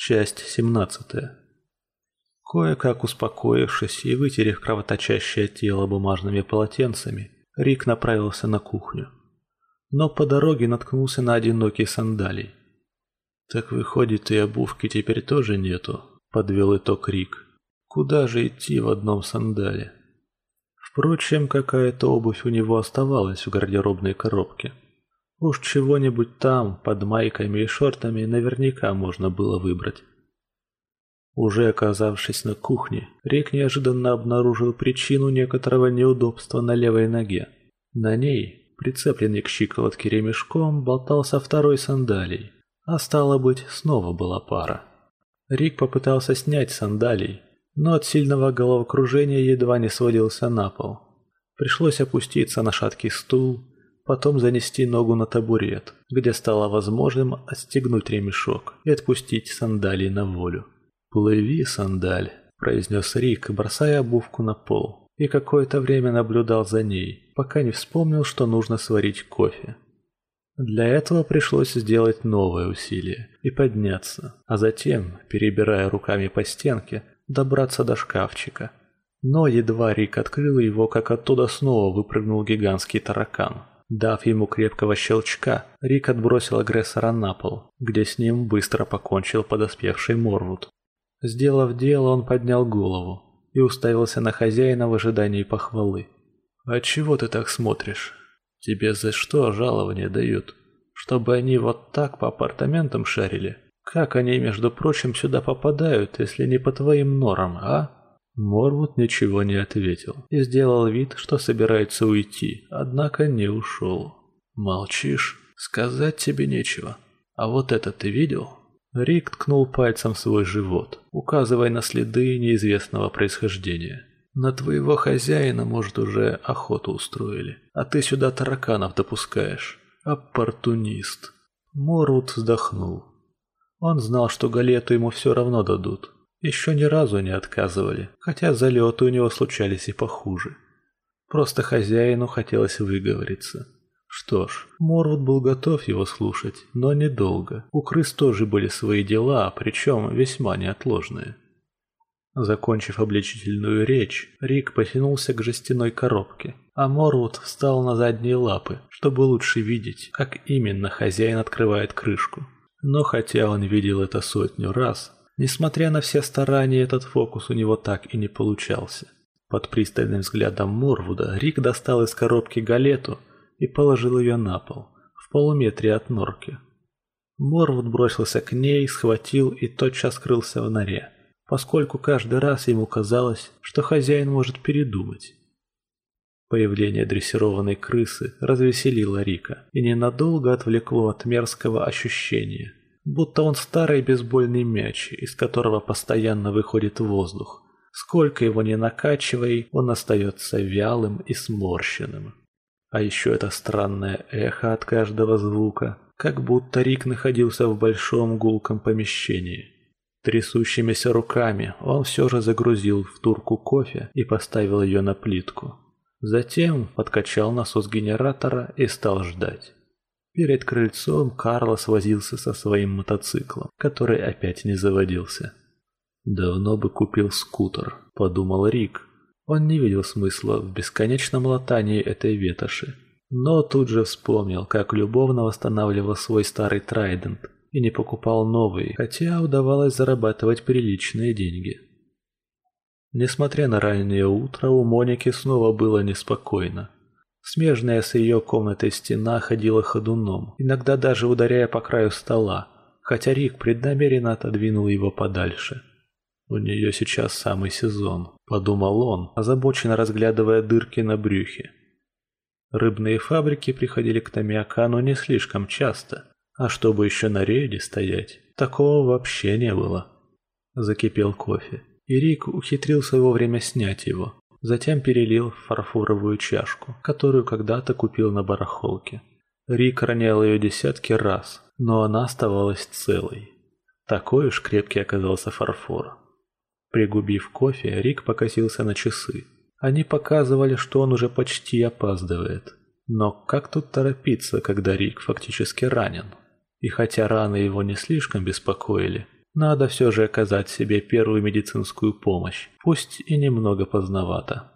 Часть 17. Кое-как успокоившись и вытерев кровоточащее тело бумажными полотенцами, Рик направился на кухню. Но по дороге наткнулся на одинокий сандалий. «Так выходит, и обувки теперь тоже нету», — подвел итог Рик. «Куда же идти в одном сандале?» Впрочем, какая-то обувь у него оставалась в гардеробной коробке. Уж чего-нибудь там, под майками и шортами, наверняка можно было выбрать. Уже оказавшись на кухне, Рик неожиданно обнаружил причину некоторого неудобства на левой ноге. На ней, прицепленный к щиколотке ремешком, болтался второй сандалий, а стало быть, снова была пара. Рик попытался снять сандалий, но от сильного головокружения едва не сводился на пол. Пришлось опуститься на шаткий стул, потом занести ногу на табурет, где стало возможным отстегнуть ремешок и отпустить сандалии на волю. «Плыви, сандаль», – произнес Рик, бросая обувку на пол, и какое-то время наблюдал за ней, пока не вспомнил, что нужно сварить кофе. Для этого пришлось сделать новое усилие и подняться, а затем, перебирая руками по стенке, добраться до шкафчика. Но едва Рик открыл его, как оттуда снова выпрыгнул гигантский таракан. Дав ему крепкого щелчка, Рик отбросил агрессора на пол, где с ним быстро покончил подоспевший Морвуд. Сделав дело, он поднял голову и уставился на хозяина в ожидании похвалы. «А чего ты так смотришь? Тебе за что жалование дают? Чтобы они вот так по апартаментам шарили? Как они, между прочим, сюда попадают, если не по твоим норам, а?» Морвуд ничего не ответил и сделал вид, что собирается уйти, однако не ушел. «Молчишь? Сказать тебе нечего. А вот это ты видел?» Рик ткнул пальцем свой живот, указывая на следы неизвестного происхождения. «На твоего хозяина, может, уже охоту устроили, а ты сюда тараканов допускаешь. Оппортунист». Морвуд вздохнул. Он знал, что галету ему все равно дадут, еще ни разу не отказывали, хотя залеты у него случались и похуже. Просто хозяину хотелось выговориться. Что ж, Морвуд был готов его слушать, но недолго. У крыс тоже были свои дела, причем весьма неотложные. Закончив обличительную речь, Рик потянулся к жестяной коробке, а Морвуд встал на задние лапы, чтобы лучше видеть, как именно хозяин открывает крышку. Но хотя он видел это сотню раз, Несмотря на все старания, этот фокус у него так и не получался. Под пристальным взглядом Морвуда Рик достал из коробки галету и положил ее на пол, в полуметре от норки. Морвуд бросился к ней, схватил и тотчас скрылся в норе, поскольку каждый раз ему казалось, что хозяин может передумать. Появление дрессированной крысы развеселило Рика и ненадолго отвлекло от мерзкого ощущения, будто он старый бейсбольный мяч, из которого постоянно выходит воздух. Сколько его ни накачивай, он остается вялым и сморщенным. А еще это странное эхо от каждого звука, как будто Рик находился в большом гулком помещении. Трясущимися руками он все же загрузил в турку кофе и поставил ее на плитку. Затем подкачал насос генератора и стал ждать. Перед крыльцом Карлос возился со своим мотоциклом, который опять не заводился. «Давно бы купил скутер», — подумал Рик. Он не видел смысла в бесконечном латании этой ветоши. Но тут же вспомнил, как любовно восстанавливал свой старый Трайдент и не покупал новый, хотя удавалось зарабатывать приличные деньги. Несмотря на раннее утро, у Моники снова было неспокойно. Смежная с ее комнатой стена ходила ходуном, иногда даже ударяя по краю стола, хотя Рик преднамеренно отодвинул его подальше. «У нее сейчас самый сезон», — подумал он, озабоченно разглядывая дырки на брюхе. Рыбные фабрики приходили к Томиакану не слишком часто, а чтобы еще на рейде стоять, такого вообще не было. Закипел кофе, и Рик ухитрился вовремя снять его, Затем перелил в фарфоровую чашку, которую когда-то купил на барахолке. Рик ронял ее десятки раз, но она оставалась целой. Такой уж крепкий оказался фарфор. Пригубив кофе, Рик покосился на часы. Они показывали, что он уже почти опаздывает. Но как тут торопиться, когда Рик фактически ранен? И хотя раны его не слишком беспокоили, надо все же оказать себе первую медицинскую помощь, пусть и немного поздновато.